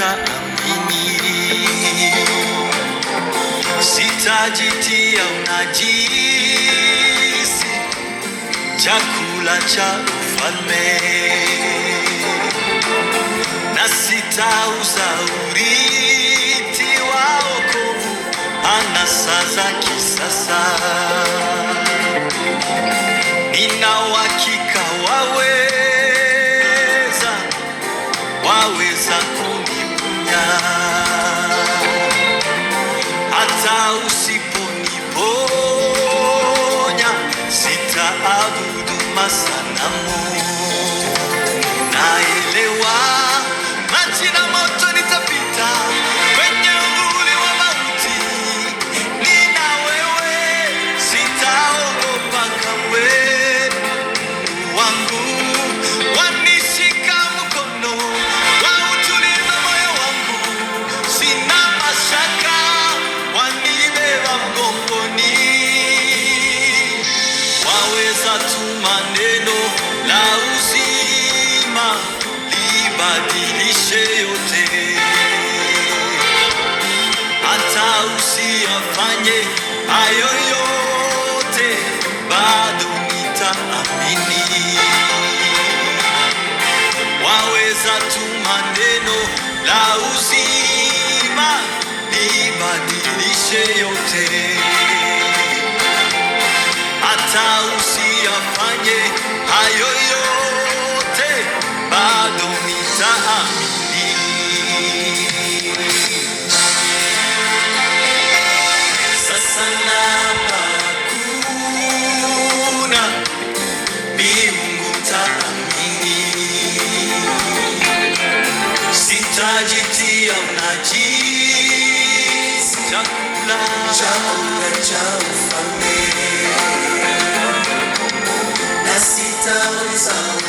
nitaamini, sitajitia unajisi, chakula cha ufalme, na sitauza urithi wa wokovu. Anasa za kisasa. Nina uhakika waweza, waweza ku hata hayo yote, bado nitaamini. La uzima libadilishe yote hata usiyafanye hayo yote. Chakula cha ufalme na sitauza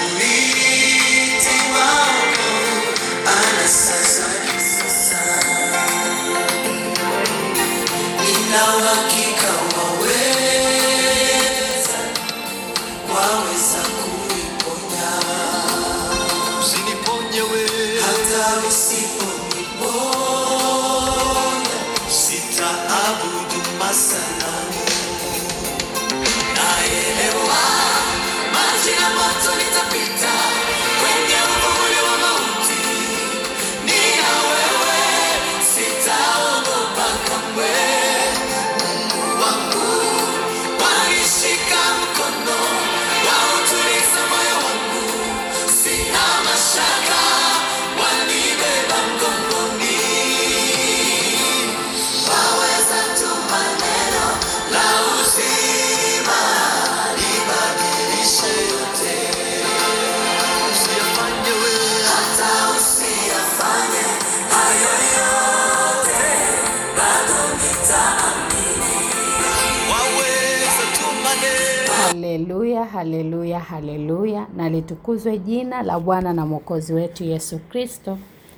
Haleluya, haleluya, haleluya. Na litukuzwe jina la Bwana na Mwokozi wetu Yesu Kristo.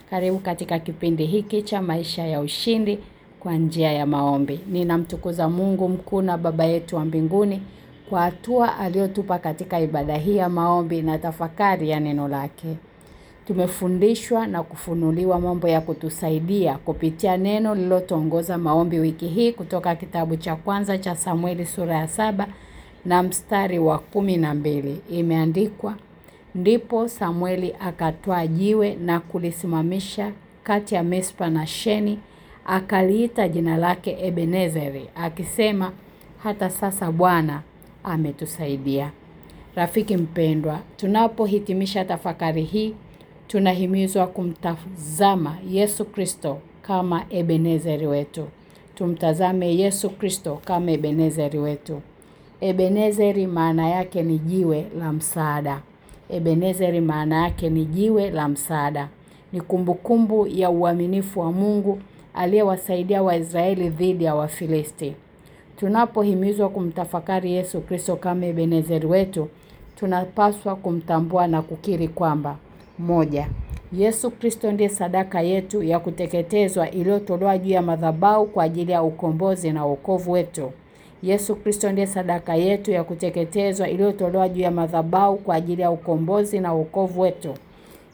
Karibu katika kipindi hiki cha maisha ya ushindi kwa njia ya maombi. Ninamtukuza Mungu mkuu na Baba yetu wa mbinguni kwa hatua aliyotupa katika ibada hii ya maombi na tafakari ya neno lake. Tumefundishwa na kufunuliwa mambo ya kutusaidia kupitia neno lililotuongoza maombi wiki hii kutoka kitabu cha kwanza cha Samueli sura ya saba na mstari wa kumi na mbili. Imeandikwa, ndipo Samueli akatwaa jiwe na kulisimamisha kati ya Mispa na Sheni, akaliita jina lake Ebenezeri, akisema, hata sasa Bwana ametusaidia. Rafiki mpendwa, tunapohitimisha tafakari hii, tunahimizwa kumtazama Yesu Kristo kama Ebenezeri wetu. Tumtazame Yesu Kristo kama Ebenezeri wetu. Ebenezeri maana yake ni jiwe la msaada. Ebenezeri maana yake ni jiwe la msaada. Ni kumbukumbu ya uaminifu wa Mungu aliyewasaidia Waisraeli dhidi ya Wafilisti. Tunapohimizwa kumtafakari Yesu Kristo kama Ebenezeri wetu, tunapaswa kumtambua na kukiri kwamba moja, Yesu Kristo ndiye sadaka yetu ya kuteketezwa iliyotolewa juu ya madhabahu kwa ajili ya ukombozi na wokovu wetu. Yesu Kristo ndiye sadaka yetu ya kuteketezwa iliyotolewa juu ya madhabahu kwa ajili ya ukombozi na wokovu wetu.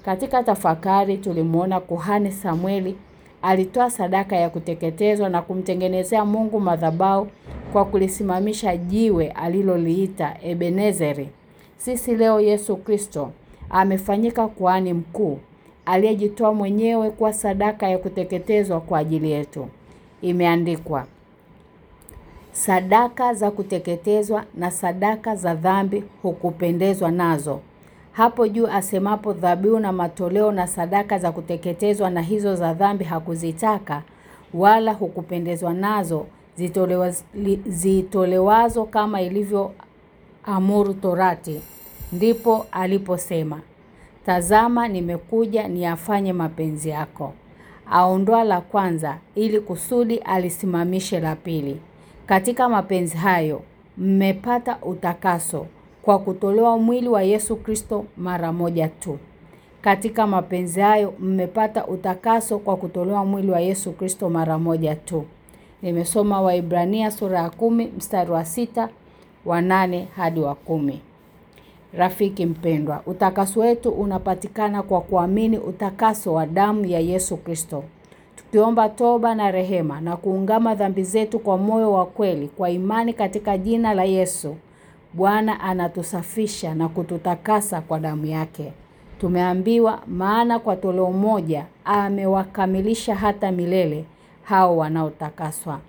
Katika tafakari tulimwona kuhani Samueli Alitoa sadaka ya kuteketezwa na kumtengenezea Mungu madhabahu kwa kulisimamisha jiwe aliloliita Ebenezeri. Sisi leo Yesu Kristo amefanyika kuhani mkuu aliyejitoa mwenyewe kwa sadaka ya kuteketezwa kwa ajili yetu. Imeandikwa, sadaka za kuteketezwa na sadaka za dhambi hukupendezwa nazo. Hapo juu asemapo dhabihu na matoleo na sadaka za kuteketezwa na hizo za dhambi hakuzitaka wala hukupendezwa nazo zitolewa, zitolewazo kama ilivyo amuru torati. Ndipo aliposema tazama nimekuja niafanye mapenzi yako. Aondoa la kwanza ili kusudi alisimamishe la pili katika mapenzi hayo mmepata utakaso kwa kutolewa mwili wa Yesu Kristo mara moja tu. Katika mapenzi hayo mmepata utakaso kwa kutolewa mwili wa Yesu Kristo mara moja tu. Nimesoma Waibrania sura ya kumi mstari wa sita wa nane hadi wa kumi. Rafiki mpendwa, utakaso wetu unapatikana kwa kuamini utakaso wa damu ya Yesu Kristo. Tukiomba toba na rehema na kuungama dhambi zetu kwa moyo wa kweli kwa imani katika jina la Yesu. Bwana anatusafisha na kututakasa kwa damu yake. Tumeambiwa maana kwa toleo moja amewakamilisha hata milele hao wanaotakaswa.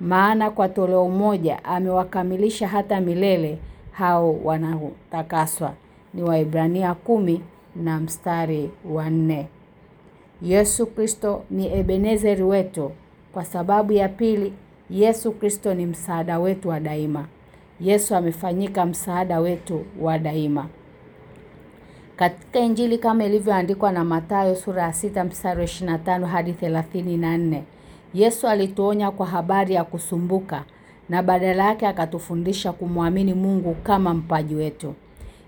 Maana kwa toleo moja amewakamilisha hata milele hao wanaotakaswa. Ni Waibrania kumi na mstari wa nne. Yesu Kristo ni Ebenezeri wetu. Kwa sababu ya pili, Yesu Kristo ni msaada wetu wa daima. Yesu amefanyika msaada wetu wa daima. Katika Injili kama ilivyoandikwa na Mathayo sura ya sita mstari wa 25 hadi 34. Yesu alituonya kwa habari ya kusumbuka na badala yake akatufundisha kumwamini Mungu kama mpaji wetu.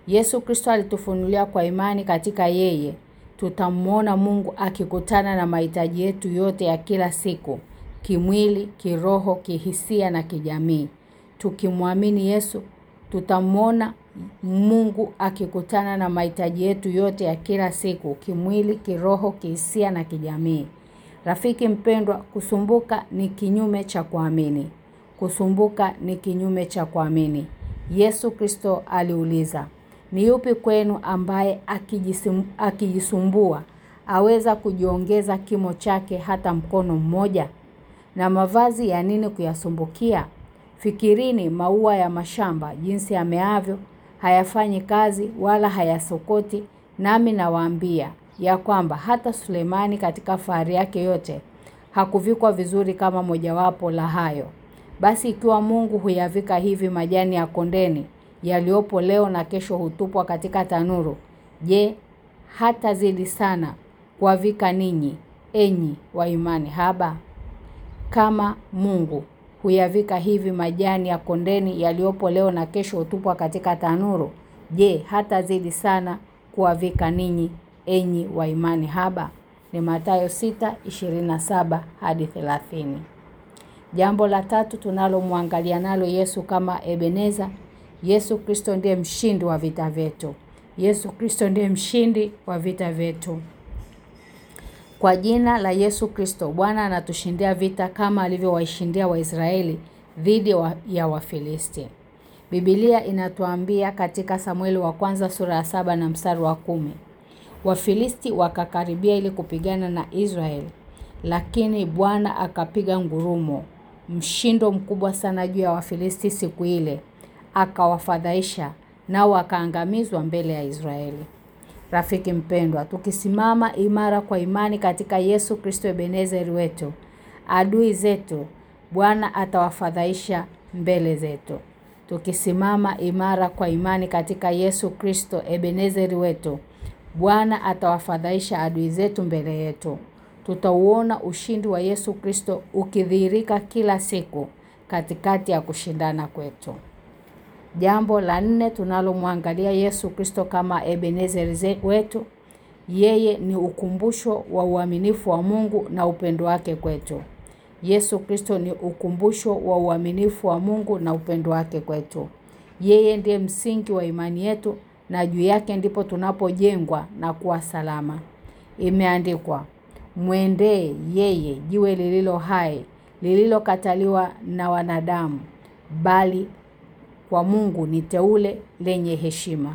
Yesu Kristo alitufunulia kwa imani katika yeye tutamwona Mungu akikutana na mahitaji yetu yote ya kila siku, kimwili, kiroho, kihisia na kijamii. Tukimwamini Yesu, tutamwona Mungu akikutana na mahitaji yetu yote ya kila siku, kimwili, kiroho, kihisia na kijamii. Rafiki mpendwa, kusumbuka ni kinyume cha kuamini. Kusumbuka ni kinyume cha kuamini. Yesu Kristo aliuliza, ni yupi kwenu ambaye akijisumbua aweza kujiongeza kimo chake hata mkono mmoja? Na mavazi ya nini kuyasumbukia? Fikirini maua ya mashamba jinsi yameavyo, hayafanyi kazi wala hayasokoti, nami nawaambia ya kwamba hata Sulemani katika fahari yake yote hakuvikwa vizuri kama mojawapo la hayo. Basi ikiwa Mungu huyavika hivi majani ya kondeni yaliyopo leo na kesho hutupwa katika tanuru, je, hata zidi sana kuwavika ninyi enyi wa imani haba? Kama Mungu huyavika hivi majani ya kondeni yaliyopo leo na kesho hutupwa katika tanuru, je, hata zidi sana kuwavika ninyi enyi wa imani haba? Ni Mathayo 6:27 hadi 30. Jambo la tatu tunalomwangalia nalo Yesu kama Ebeneza, Yesu Kristo ndiye mshindi wa vita vyetu. Yesu Kristo ndiye mshindi wa vita vyetu. Kwa jina la Yesu Kristo, Bwana anatushindia vita kama alivyowaishindia Waisraeli dhidi wa, ya Wafilisti. Biblia inatuambia katika Samueli wa kwanza sura ya saba na mstari wa kumi. Wafilisti wakakaribia ili kupigana na Israeli, lakini Bwana akapiga ngurumo, mshindo mkubwa sana juu ya Wafilisti siku ile, akawafadhaisha nao akaangamizwa mbele ya Israeli. Rafiki mpendwa, tukisimama imara kwa imani katika Yesu Kristo Ebenezeri wetu, adui zetu Bwana atawafadhaisha mbele zetu. Tukisimama imara kwa imani katika Yesu Kristo Ebenezeri wetu, Bwana atawafadhaisha adui zetu mbele yetu. Tutauona ushindi wa Yesu Kristo ukidhihirika kila siku katikati ya kushindana kwetu. Jambo la nne tunalomwangalia Yesu Kristo kama Ebenezeri wetu, yeye ni ukumbusho wa uaminifu wa Mungu na upendo wake kwetu. Yesu Kristo ni ukumbusho wa uaminifu wa Mungu na upendo wake kwetu. Yeye ndiye msingi wa imani yetu na juu yake ndipo tunapojengwa na kuwa salama. Imeandikwa, mwendee yeye, jiwe lililo hai, lililokataliwa na wanadamu, bali kwa Mungu ni teule lenye heshima.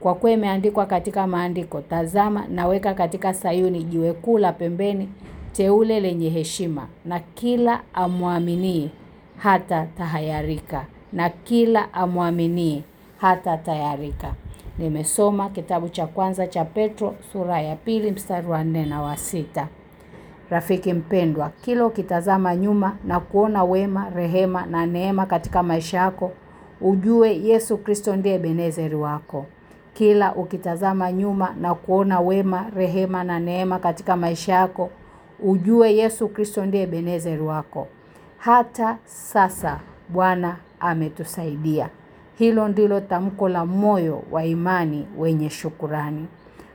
Kwa kuwa imeandikwa katika maandiko, tazama naweka katika Sayuni jiwe kuu la pembeni, teule lenye heshima, na kila amwaminie hata tahayarika, na kila amwaminie hata tayarika. Nimesoma kitabu cha kwanza cha Petro sura ya pili mstari wa nne na wa sita. Rafiki mpendwa, kila ukitazama nyuma na kuona wema, rehema na neema katika maisha yako, ujue Yesu Kristo ndiye Ebenezeri wako. Kila ukitazama nyuma na kuona wema, rehema na neema katika maisha yako, ujue Yesu Kristo ndiye Ebenezeri wako. Hata sasa Bwana ametusaidia. Hilo ndilo tamko la moyo wa imani wenye shukurani.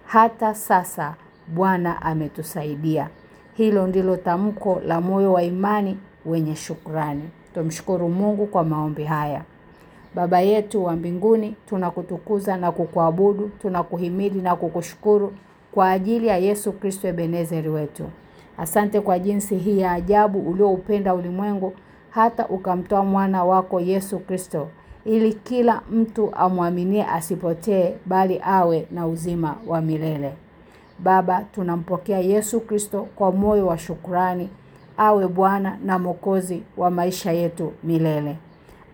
Hata sasa Bwana ametusaidia. Hilo ndilo tamko la moyo wa imani wenye shukrani. Tumshukuru Mungu kwa maombi haya. Baba yetu wa mbinguni, tunakutukuza na kukuabudu, tunakuhimidi na kukushukuru kwa ajili ya Yesu Kristo Ebenezeri wetu. Asante kwa jinsi hii ya ajabu ulioupenda ulimwengu hata ukamtoa mwana wako Yesu Kristo ili kila mtu amwaminie asipotee bali awe na uzima wa milele. Baba, tunampokea Yesu Kristo kwa moyo wa shukrani, awe Bwana na Mwokozi wa maisha yetu milele.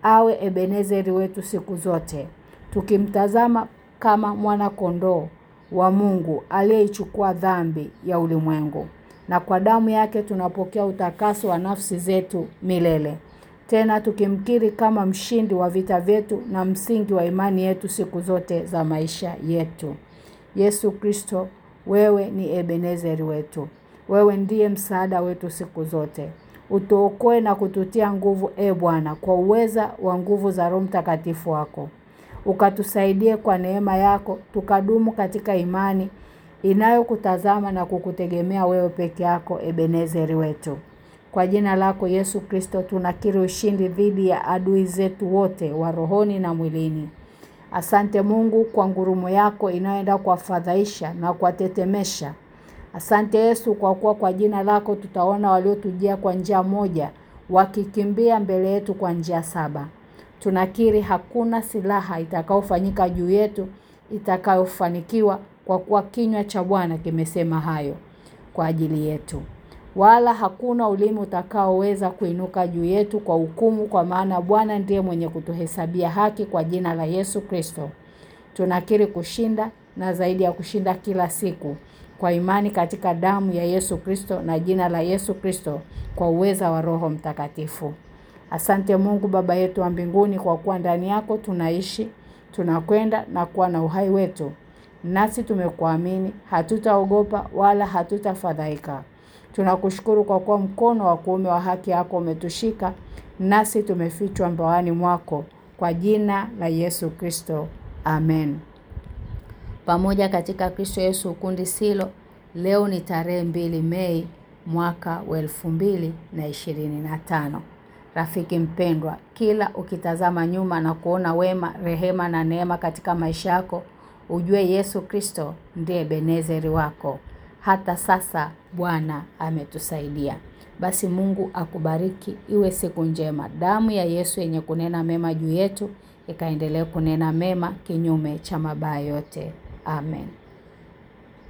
Awe Ebenezeri wetu siku zote. Tukimtazama kama mwana kondoo wa Mungu aliyeichukua dhambi ya ulimwengu. Na kwa damu yake tunapokea utakaso wa nafsi zetu milele. Tena tukimkiri kama mshindi wa vita vyetu na msingi wa imani yetu siku zote za maisha yetu. Yesu Kristo, wewe ni Ebenezeri wetu. Wewe ndiye msaada wetu siku zote. Utuokoe na kututia nguvu e Bwana kwa uweza wa nguvu za Roho Mtakatifu wako. Ukatusaidie kwa neema yako tukadumu katika imani inayokutazama na kukutegemea wewe peke yako Ebenezeri wetu. Kwa jina lako Yesu Kristo tunakiri ushindi dhidi ya adui zetu wote wa rohoni na mwilini. Asante Mungu kwa ngurumo yako inayoenda kuwafadhaisha na kuwatetemesha. Asante Yesu kwa kuwa kwa jina lako tutaona waliotujia kwa njia moja wakikimbia mbele yetu kwa njia saba. Tunakiri hakuna silaha itakayofanyika juu yetu itakayofanikiwa kwa kuwa kinywa cha Bwana kimesema hayo kwa ajili yetu. Wala hakuna ulimi utakaoweza kuinuka juu yetu kwa hukumu kwa maana Bwana ndiye mwenye kutuhesabia haki kwa jina la Yesu Kristo. Tunakiri kushinda na zaidi ya kushinda kila siku kwa imani katika damu ya Yesu Kristo na jina la Yesu Kristo kwa uweza wa Roho Mtakatifu. Asante Mungu Baba yetu wa mbinguni kwa kuwa ndani yako tunaishi, tunakwenda na kuwa na uhai wetu. Nasi tumekuamini, hatutaogopa wala hatutafadhaika. Tunakushukuru kwa kuwa mkono wa kuume wa haki yako umetushika, nasi tumefichwa mbawani mwako kwa jina la Yesu Kristo. Amen. Pamoja katika Kristo Yesu kundi silo, leo ni tarehe mbili Mei mwaka wa elfu mbili na ishirini na tano. Rafiki mpendwa, kila ukitazama nyuma na kuona wema, rehema na neema katika maisha yako, ujue Yesu Kristo ndiye benezeri wako. Hata sasa Bwana ametusaidia. Basi Mungu akubariki, iwe siku njema. Damu ya Yesu yenye kunena mema juu yetu ikaendelee kunena mema kinyume cha mabaya yote. Amen.